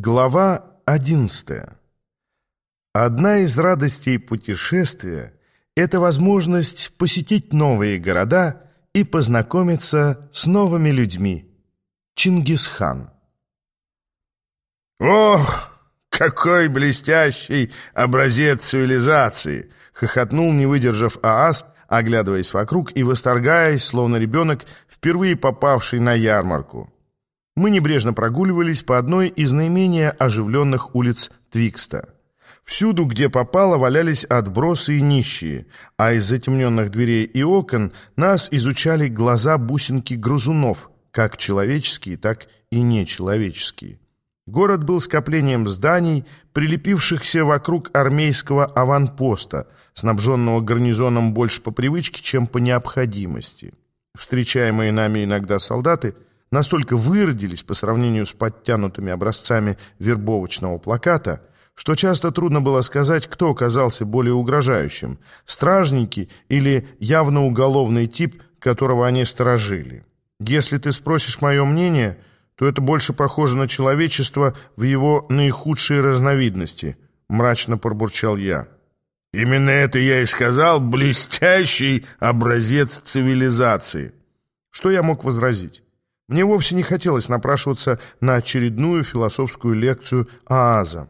Глава 11. Одна из радостей путешествия – это возможность посетить новые города и познакомиться с новыми людьми. Чингисхан. «Ох, какой блестящий образец цивилизации!» — хохотнул, не выдержав Аас, оглядываясь вокруг и восторгаясь, словно ребенок, впервые попавший на ярмарку мы небрежно прогуливались по одной из наименее оживленных улиц Твикста. Всюду, где попало, валялись отбросы и нищие, а из затемненных дверей и окон нас изучали глаза бусинки грызунов, как человеческие, так и нечеловеческие. Город был скоплением зданий, прилепившихся вокруг армейского аванпоста, снабженного гарнизоном больше по привычке, чем по необходимости. Встречаемые нами иногда солдаты – настолько выродились по сравнению с подтянутыми образцами вербовочного плаката, что часто трудно было сказать, кто оказался более угрожающим – стражники или явно уголовный тип, которого они сторожили. Если ты спросишь мое мнение, то это больше похоже на человечество в его наихудшей разновидности, мрачно пробурчал я. Именно это я и сказал, блестящий образец цивилизации. Что я мог возразить? Мне вовсе не хотелось напрашиваться на очередную философскую лекцию Ааза.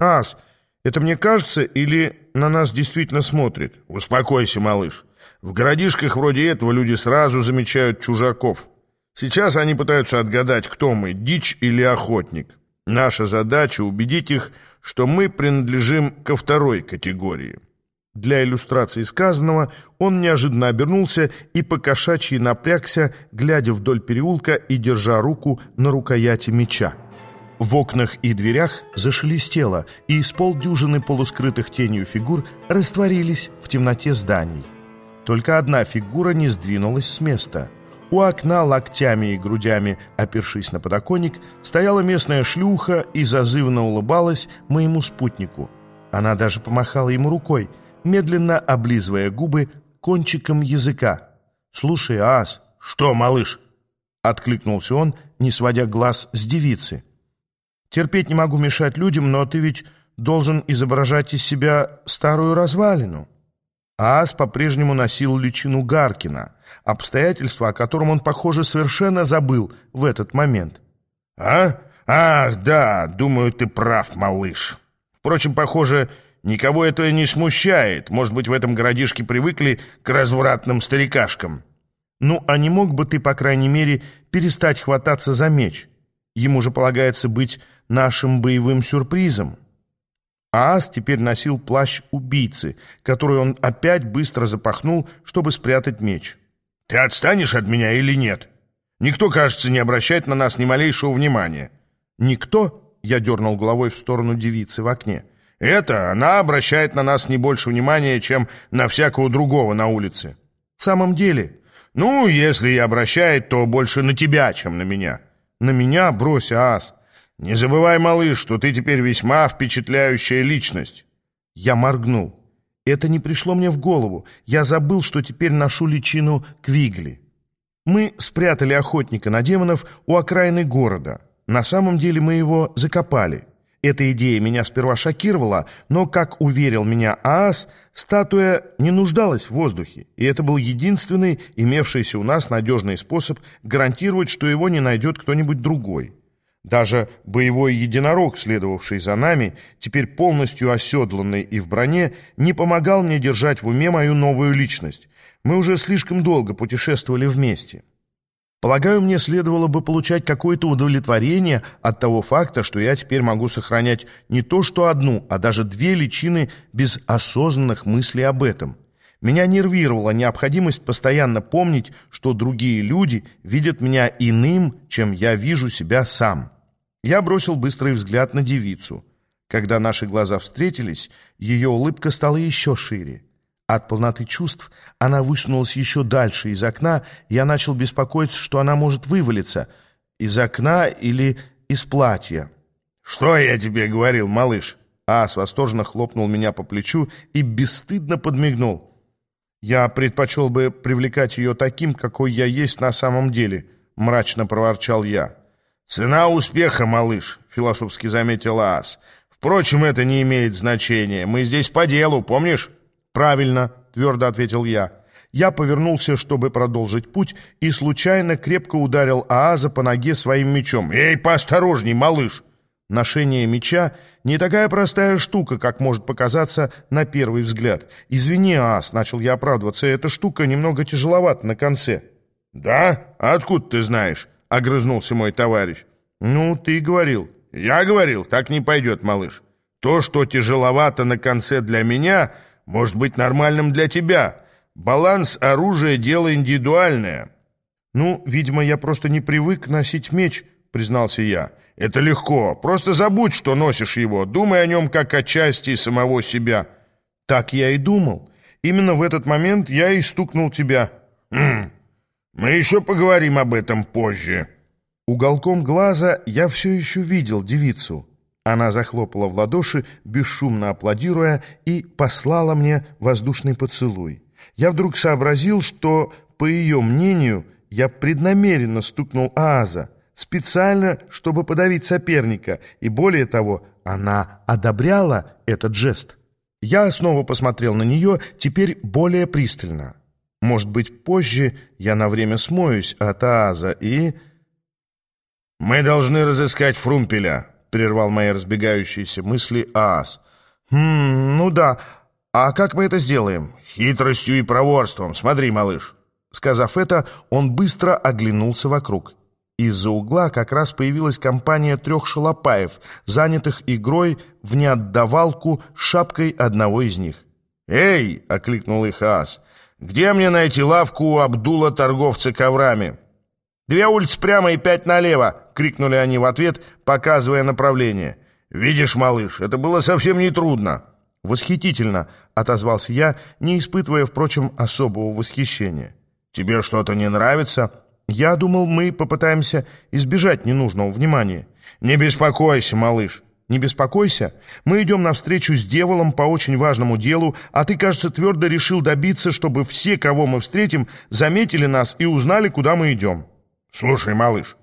«Ааз, это мне кажется или на нас действительно смотрит?» «Успокойся, малыш. В городишках вроде этого люди сразу замечают чужаков. Сейчас они пытаются отгадать, кто мы, дичь или охотник. Наша задача — убедить их, что мы принадлежим ко второй категории». Для иллюстрации сказанного он неожиданно обернулся и покошачьи напрягся, глядя вдоль переулка и держа руку на рукояти меча. В окнах и дверях зашелестело, и из полдюжины полускрытых тенью фигур растворились в темноте зданий. Только одна фигура не сдвинулась с места. У окна локтями и грудями, опершись на подоконник, стояла местная шлюха и зазывно улыбалась моему спутнику. Она даже помахала ему рукой — медленно облизывая губы кончиком языка. «Слушай, Ас!» «Что, малыш?» Откликнулся он, не сводя глаз с девицы. «Терпеть не могу мешать людям, но ты ведь должен изображать из себя старую развалину». Ас по-прежнему носил личину Гаркина, обстоятельства, о котором он, похоже, совершенно забыл в этот момент. «А? Ах, да, думаю, ты прав, малыш. Впрочем, похоже, Никого это не смущает. Может быть, в этом городишке привыкли к развратным старикашкам. Ну, а не мог бы ты, по крайней мере, перестать хвататься за меч? Ему же полагается быть нашим боевым сюрпризом. Аас теперь носил плащ убийцы, который он опять быстро запахнул, чтобы спрятать меч. «Ты отстанешь от меня или нет? Никто, кажется, не обращает на нас ни малейшего внимания». «Никто?» — я дернул головой в сторону девицы в окне — это она обращает на нас не больше внимания, чем на всякого другого на улице. В самом деле? Ну, если и обращает, то больше на тебя, чем на меня. На меня брось, ас. Не забывай, малыш, что ты теперь весьма впечатляющая личность. Я моргнул. Это не пришло мне в голову. Я забыл, что теперь ношу личину Квигли. Мы спрятали охотника на демонов у окраины города. На самом деле мы его закопали. Эта идея меня сперва шокировала, но, как уверил меня Аас, статуя не нуждалась в воздухе, и это был единственный имевшийся у нас надежный способ гарантировать, что его не найдет кто-нибудь другой. Даже боевой единорог, следовавший за нами, теперь полностью оседланный и в броне, не помогал мне держать в уме мою новую личность. Мы уже слишком долго путешествовали вместе. Полагаю, мне следовало бы получать какое-то удовлетворение от того факта, что я теперь могу сохранять не то что одну, а даже две личины без осознанных мыслей об этом. Меня нервировала необходимость постоянно помнить, что другие люди видят меня иным, чем я вижу себя сам. Я бросил быстрый взгляд на девицу. Когда наши глаза встретились, ее улыбка стала еще шире. От полноты чувств она высунулась еще дальше из окна, и я начал беспокоиться, что она может вывалиться из окна или из платья. «Что я тебе говорил, малыш?» Ас восторженно хлопнул меня по плечу и бесстыдно подмигнул. «Я предпочел бы привлекать ее таким, какой я есть на самом деле», — мрачно проворчал я. «Цена успеха, малыш», — философски заметил Аас. «Впрочем, это не имеет значения. Мы здесь по делу, помнишь?» «Правильно», — твердо ответил я. Я повернулся, чтобы продолжить путь, и случайно крепко ударил Ааза по ноге своим мечом. «Эй, поосторожней, малыш!» Ношение меча не такая простая штука, как может показаться на первый взгляд. «Извини, Аас», — начал я оправдываться, — «эта штука немного тяжеловата на конце». «Да? Откуда ты знаешь?» — огрызнулся мой товарищ. «Ну, ты говорил». «Я говорил, так не пойдет, малыш. То, что тяжеловато на конце для меня, может быть нормальным для тебя. Баланс оружия — дело индивидуальное». «Ну, видимо, я просто не привык носить меч», — признался я. «Это легко. Просто забудь, что носишь его. Думай о нем как о части самого себя». «Так я и думал. Именно в этот момент я и стукнул тебя». «Хм, мы еще поговорим об этом позже». Уголком глаза я все еще видел девицу. Она захлопала в ладоши, бесшумно аплодируя, и послала мне воздушный поцелуй. Я вдруг сообразил, что, по ее мнению, я преднамеренно стукнул Ааза, специально, чтобы подавить соперника, и более того, она одобряла этот жест. Я снова посмотрел на нее, теперь более пристально. Может быть, позже я на время смоюсь от Ааза и... «Мы должны разыскать Фрумпеля», — прервал мои разбегающиеся мысли Ааз. «Хм, ну да. А как мы это сделаем?» «Хитростью и проворством. Смотри, малыш». Сказав это, он быстро оглянулся вокруг. Из-за угла как раз появилась компания трех шалопаев, занятых игрой в неотдавалку шапкой одного из них. «Эй!» — окликнул их Аас. «Где мне найти лавку у Абдула торговца коврами?» «Две улицы прямо и пять налево!» — крикнули они в ответ, показывая направление. «Видишь, малыш, это было совсем нетрудно!» «Восхитительно!» — отозвался я, не испытывая, впрочем, особого восхищения. «Тебе что-то не нравится?» Я думал, мы попытаемся избежать ненужного внимания. Не беспокойся, малыш. Не беспокойся. Мы идем навстречу с дьяволом по очень важному делу, а ты, кажется, твердо решил добиться, чтобы все, кого мы встретим, заметили нас и узнали, куда мы идем. Слушай, малыш,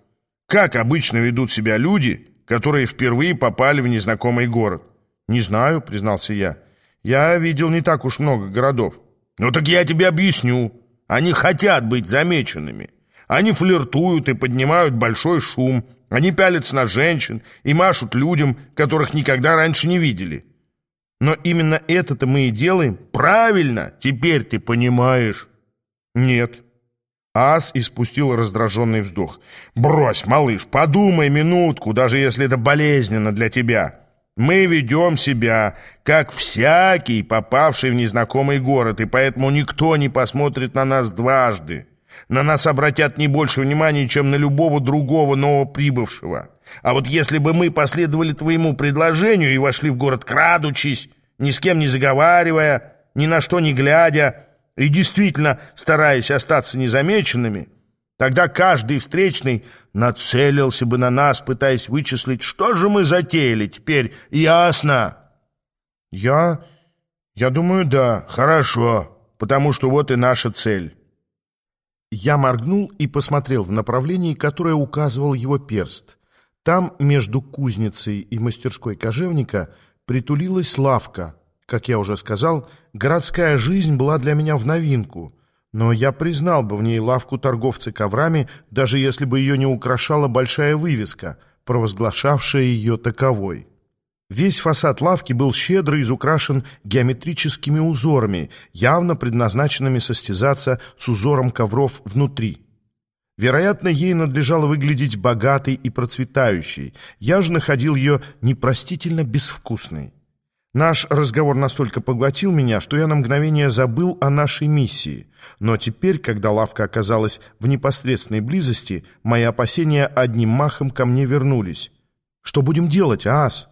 как обычно ведут себя люди, которые впервые попали в незнакомый город? Не знаю, признался я. Я видел не так уж много городов. Ну так я тебе объясню. Они хотят быть замеченными. Они флиртуют и поднимают большой шум. Они пялятся на женщин и машут людям, которых никогда раньше не видели. Но именно это-то мы и делаем. Правильно, теперь ты понимаешь. Нет. Ас испустил раздраженный вздох. «Брось, малыш, подумай минутку, даже если это болезненно для тебя. Мы ведем себя, как всякий, попавший в незнакомый город, и поэтому никто не посмотрит на нас дважды. На нас обратят не больше внимания, чем на любого другого новоприбывшего. А вот если бы мы последовали твоему предложению и вошли в город крадучись, ни с кем не заговаривая, ни на что не глядя, и действительно стараясь остаться незамеченными, тогда каждый встречный нацелился бы на нас, пытаясь вычислить, что же мы затеяли теперь, ясно? Я... я думаю, да. Хорошо, потому что вот и наша цель». Я моргнул и посмотрел в направлении, которое указывал его перст. Там, между кузницей и мастерской кожевника, притулилась лавка. Как я уже сказал, городская жизнь была для меня в новинку, но я признал бы в ней лавку торговца коврами, даже если бы ее не украшала большая вывеска, провозглашавшая ее таковой. Весь фасад лавки был щедро изукрашен геометрическими узорами, явно предназначенными состязаться с узором ковров внутри. Вероятно, ей надлежало выглядеть богатой и процветающей. Я же находил ее непростительно безвкусной. Наш разговор настолько поглотил меня, что я на мгновение забыл о нашей миссии. Но теперь, когда лавка оказалась в непосредственной близости, мои опасения одним махом ко мне вернулись. «Что будем делать, Аас?»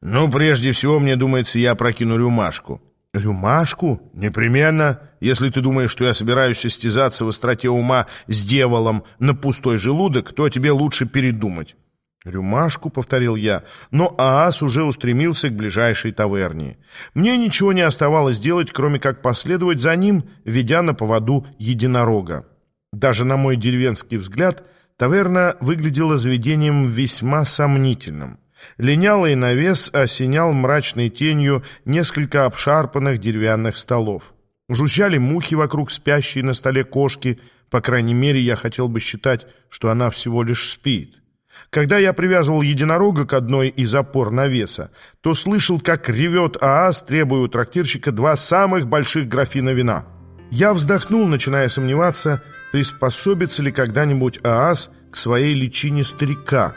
«Ну, прежде всего, мне думается, я прокину рюмашку». «Рюмашку?» «Непременно. Если ты думаешь, что я собираюсь состязаться в остроте ума с дьяволом на пустой желудок, то тебе лучше передумать». «Рюмашку», — повторил я, но Аас уже устремился к ближайшей таверне. Мне ничего не оставалось делать, кроме как последовать за ним, ведя на поводу единорога. Даже на мой деревенский взгляд, таверна выглядела заведением весьма сомнительным. Линялый навес осенял мрачной тенью несколько обшарпанных деревянных столов. Жужжали мухи вокруг спящей на столе кошки, по крайней мере, я хотел бы считать, что она всего лишь спит. Когда я привязывал единорога к одной из опор навеса, то слышал, как ревет ААС, требуя у трактирщика два самых больших графина вина. Я вздохнул, начиная сомневаться, приспособится ли когда-нибудь ААС к своей личине старика.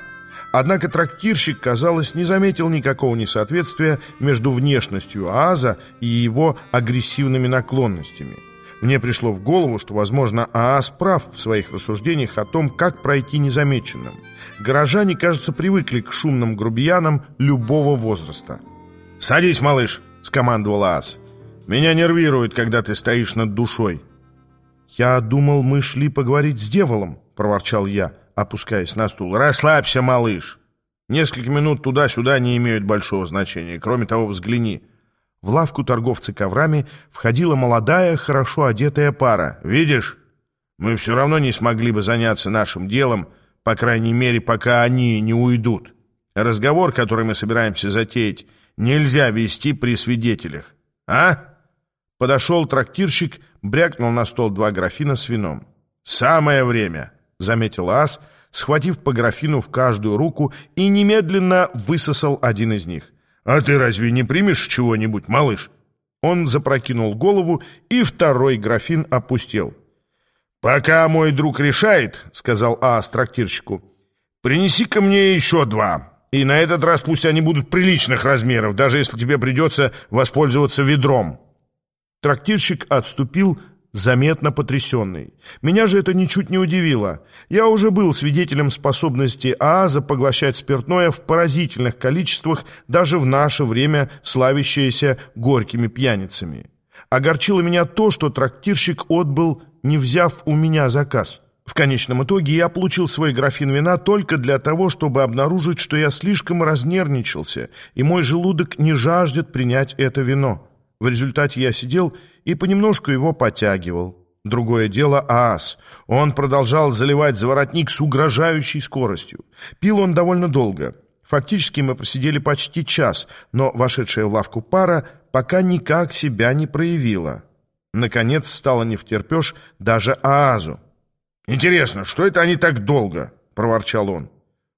Однако трактирщик, казалось, не заметил никакого несоответствия между внешностью ААЗа и его агрессивными наклонностями. Мне пришло в голову, что, возможно, ААС прав в своих рассуждениях о том, как пройти незамеченным. Горожане, кажется, привыкли к шумным грубиянам любого возраста. «Садись, малыш!» — скомандовал ААС. «Меня нервирует, когда ты стоишь над душой». «Я думал, мы шли поговорить с дьяволом», — проворчал я, опускаясь на стул. «Расслабься, малыш! Несколько минут туда-сюда не имеют большого значения. Кроме того, взгляни». В лавку торговца коврами входила молодая, хорошо одетая пара. «Видишь, мы все равно не смогли бы заняться нашим делом, по крайней мере, пока они не уйдут. Разговор, который мы собираемся затеять, нельзя вести при свидетелях. А?» Подошел трактирщик, брякнул на стол два графина с вином. «Самое время», — заметил ас, схватив по графину в каждую руку и немедленно высосал один из них. «А ты разве не примешь чего-нибудь, малыш?» Он запрокинул голову, и второй графин опустел. «Пока мой друг решает, — сказал Аас трактирщику, — принеси-ка мне еще два, и на этот раз пусть они будут приличных размеров, даже если тебе придется воспользоваться ведром». Трактирщик отступил, заметно потрясенный. Меня же это ничуть не удивило. Я уже был свидетелем способности ААЗа поглощать спиртное в поразительных количествах, даже в наше время славящееся горькими пьяницами. Огорчило меня то, что трактирщик отбыл, не взяв у меня заказ. В конечном итоге я получил свой графин вина только для того, чтобы обнаружить, что я слишком разнервничался, и мой желудок не жаждет принять это вино. В результате я сидел и понемножку его подтягивал. Другое дело ас. Он продолжал заливать заворотник с угрожающей скоростью. Пил он довольно долго. Фактически мы просидели почти час, но вошедшая в лавку пара пока никак себя не проявила. Наконец стало не втерпешь даже Аазу. «Интересно, что это они так долго?» — проворчал он.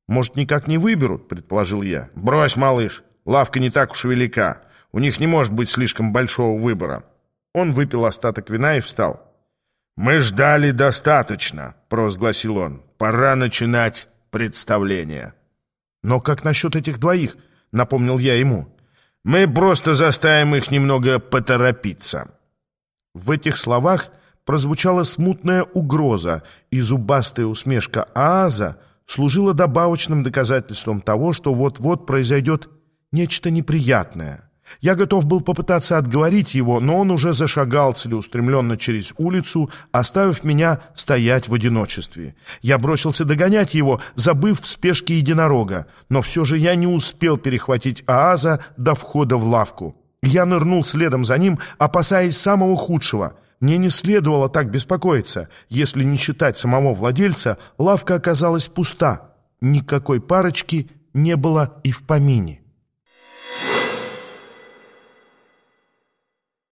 «Может, никак не выберут?» — предположил я. «Брось, малыш, лавка не так уж велика. У них не может быть слишком большого выбора». Он выпил остаток вина и встал. «Мы ждали достаточно», — провозгласил он. «Пора начинать представление». «Но как насчет этих двоих?» — напомнил я ему. «Мы просто заставим их немного поторопиться». В этих словах прозвучала смутная угроза, и зубастая усмешка Ааза служила добавочным доказательством того, что вот-вот произойдет нечто неприятное — я готов был попытаться отговорить его, но он уже зашагал целеустремленно через улицу, оставив меня стоять в одиночестве. Я бросился догонять его, забыв в спешке единорога, но все же я не успел перехватить Ааза до входа в лавку. Я нырнул следом за ним, опасаясь самого худшего. Мне не следовало так беспокоиться. Если не считать самого владельца, лавка оказалась пуста. Никакой парочки не было и в помине.